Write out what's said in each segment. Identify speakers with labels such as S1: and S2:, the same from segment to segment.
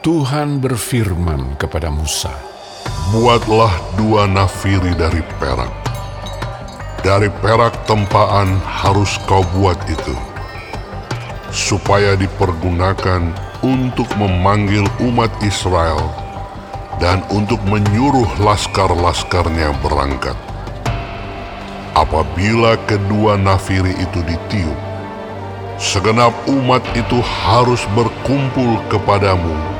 S1: Tuhan berfirman kepada Musa,
S2: Buatlah dua nafiri dari perak. Dari perak tempaan harus kau buat itu, supaya dipergunakan untuk memanggil umat Israel dan untuk menyuruh laskar-laskarnya berangkat. Apabila kedua nafiri itu ditiup, segenap umat itu harus berkumpul kepadamu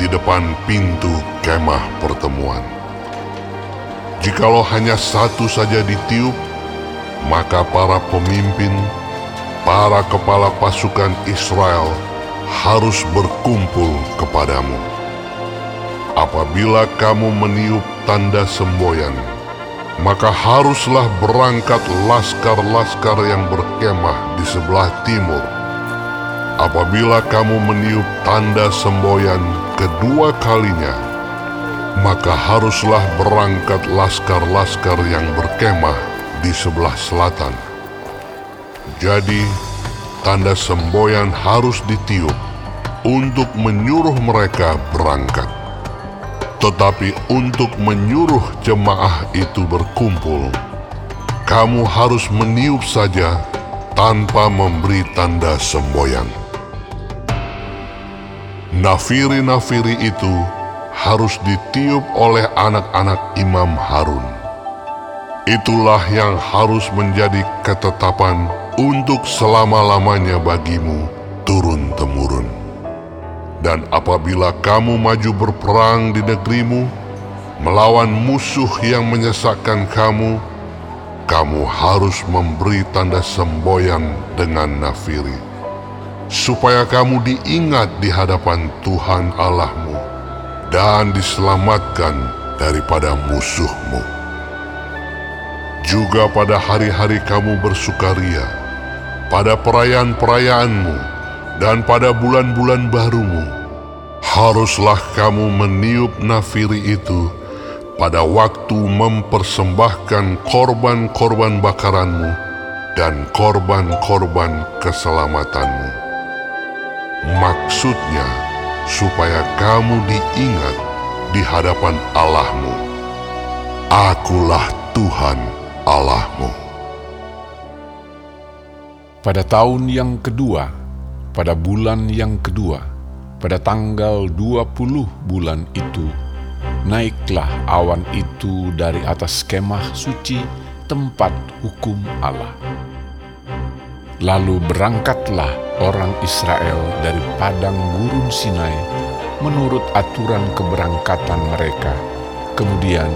S2: di depan pintu kemah pertemuan. Jikalau hanya satu saja ditiup, maka para pemimpin, para kepala pasukan Israel harus berkumpul kepadamu. Apabila kamu meniup tanda semboyan, maka haruslah berangkat laskar-laskar yang berkemah di sebelah timur. Apabila kamu meniup tanda semboyan kedua kalinya, maka haruslah berangkat laskar-laskar yang berkemah di sebelah selatan. Jadi, tanda semboyan harus ditiup untuk menyuruh mereka berangkat. Tetapi untuk menyuruh jemaah itu berkumpul, kamu harus meniup saja tanpa memberi tanda semboyan. Nafiri-nafiri itu harus ditiup oleh anak-anak Imam Harun. Itulah yang harus menjadi ketetapan untuk selama-lamanya bagimu turun-temurun. Dan apabila kamu maju berperang di negerimu, melawan musuh yang menyesakkan kamu, kamu harus memberi tanda semboyan dengan nafiri, supaya kamu diingat di hadapan Tuhan Allahmu dan diselamatkan daripada musuhmu. Juga pada hari-hari kamu bersukaria, pada perayaan-perayaanmu, dan pada bulan-bulan barumu, haruslah kamu meniup nafiri itu pada waktu mempersembahkan korban-korban bakaranmu dan korban-korban keselamatanmu. Maksudnya, supaya kamu diingat di hadapan Allahmu. Akulah Tuhan Allahmu.
S1: Pada tahun yang kedua, pada bulan yang kedua, pada tanggal 20 bulan itu, naiklah awan itu dari atas kemah suci tempat hukum Allah. Lalu berangkatlah orang Israel dari padang gurun Sinai menurut aturan keberangkatan mereka. Kemudian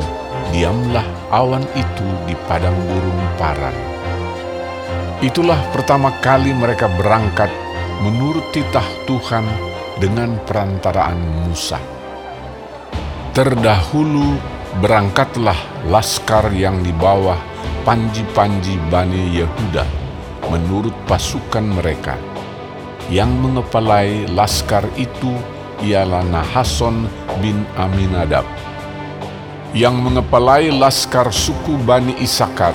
S1: diamlah awan itu di padang gurun Paran. Itulah pertama kali mereka berangkat menurut titah Tuhan dengan perantaraan Musa. Terdahulu berangkatlah laskar yang di bawah panji-panji Bani Yehuda menurut pasukan mereka. Yang mengepalai laskar itu ialah Nahason bin Aminadab. Yang mengepalai laskar suku Bani Isakar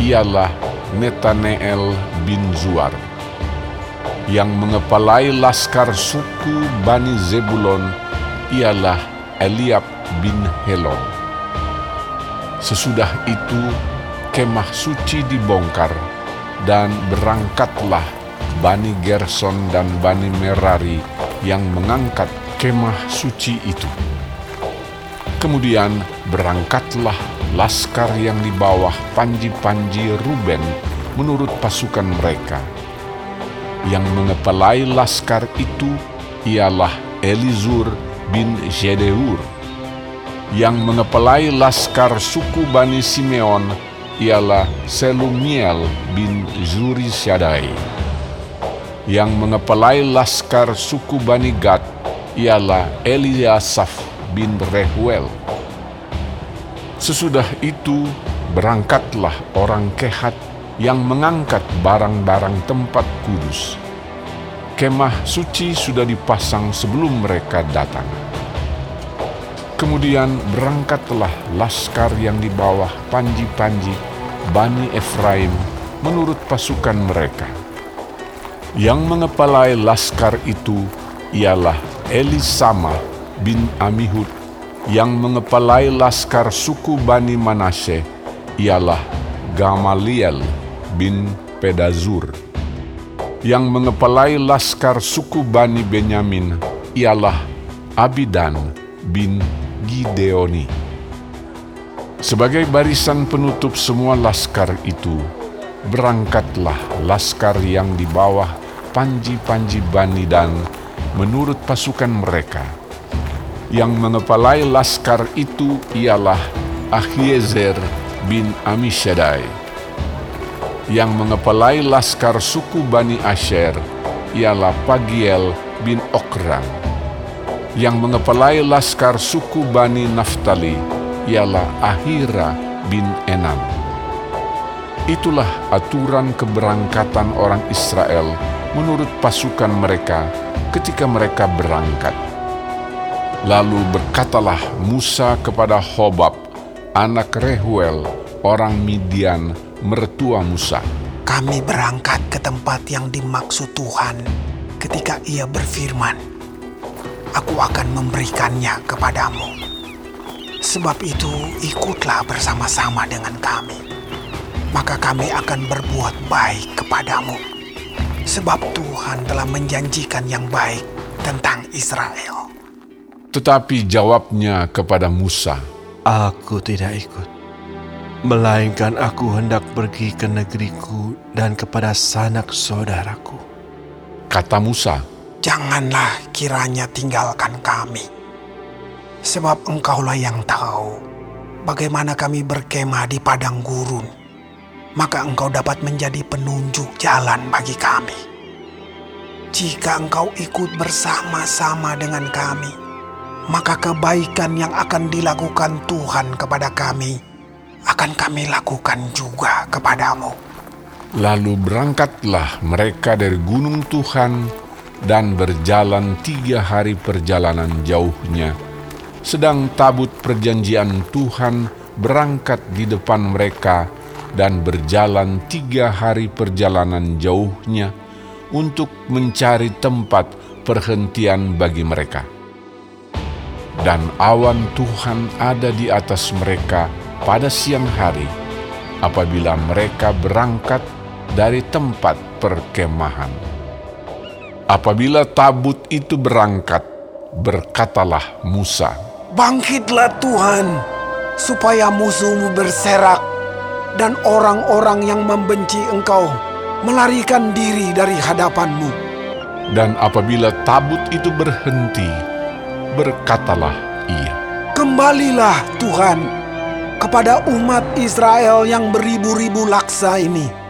S1: ialah Netaneel bin Zuar. Yang mengepalai laskar suku Bani Zebulon ialah Eliab bin Helon. Sesudah itu, kemah suci dibongkar, dan berangkatlah Bani Gerson dan Bani Merari yang mengangkat kemah suci itu. Kemudian berangkatlah laskar yang di bawah panji-panji Ruben menurut pasukan mereka. Yang mengepalai laskar itu ialah Elizur bin Jedeur. Yang mengepalai laskar suku Bani Simeon ialah Selumiel bin Zuri Syadai. Yang mengepalai laskar suku Bani Gad ialah Eliasaf bin Rehuel. Sesudah itu berangkatlah orang Kehat yang mengangkat barang-barang tempat kudus. Kemah suci sudah dipasang sebelum mereka datang. Kemudian berangkatlah laskar yang di bawah panji-panji Bani Efraim menurut pasukan mereka. Yang mengepalai laskar itu ialah Elisama bin Amihud yang mengepalai laskar suku Bani Manasye ialah Gamaliel bin Pedazur. Yang mengepalai laskar suku Bani Benyamin ialah Abidan bin Gideoni. Sebagai barisan penutup semua laskar itu, berangkatlah laskar yang di bawah panji-panji Bani Dan menurut pasukan mereka. Yang mengepalai laskar itu ialah Ahiezer bin Amishadai. Yang mengepalai laskar suku Bani Asher ialah Pagiel bin Okran. Yang mengepalai laskar suku Bani Naftali ialah Ahira bin Enam. Itulah aturan keberangkatan orang Israel menurut pasukan mereka ketika mereka berangkat. Lalu berkatalah Musa kepada Hobab, anak Rehuel, orang Midian, mertua Musa.
S3: Kami berangkat ke tempat yang dimaksud Tuhan ketika ia berfirman, Aku akan memberikannya kepadamu. Sebab itu ikutlah bersama-sama dengan kami. Maka kami akan berbuat baik kepadamu. Sebab Tuhan telah menjanjikan yang baik tentang Israel.
S1: Tetapi jawabnya kepada Musa,
S4: Aku tidak ikut, melainkan aku hendak pergi ke negeriku dan kepada sanak saudaraku.
S1: kata Musa,
S3: Janganlah kiranya tinggalkan kami. Sebab engkaulah yang tahu bagaimana kami berkemah di padang gurun. Maka engkau dapat menjadi penunjuk jalan bagi kami. Jika engkau ikut bersama-sama dengan kami, maka kebaikan yang akan dilakukan Tuhan kepada kami akan kami lakukan juga kepadamu.
S1: Lalu berangkatlah mereka dari gunung Tuhan dan berjalan tiga hari perjalanan jauhnya. Sedang tabut perjanjian Tuhan berangkat di depan mereka dan berjalan tiga hari perjalanan jauhnya untuk mencari tempat perhentian bagi mereka. Dan awan Tuhan ada di atas mereka pada siang hari apabila mereka berangkat dari tempat perkemahan. Apabila tabut itu berangkat, berkatalah Musa,
S3: Bangkitlah Tuhan, supaya musuhmu berserak dan orang-orang yang membenci engkau melarikan diri dari hadapanmu.
S1: dan apabila tabut itu berhenti, berkatalah ia,
S3: Kembalilah Tuhan kepada umat Israel yang beribu-ribu laksa ini.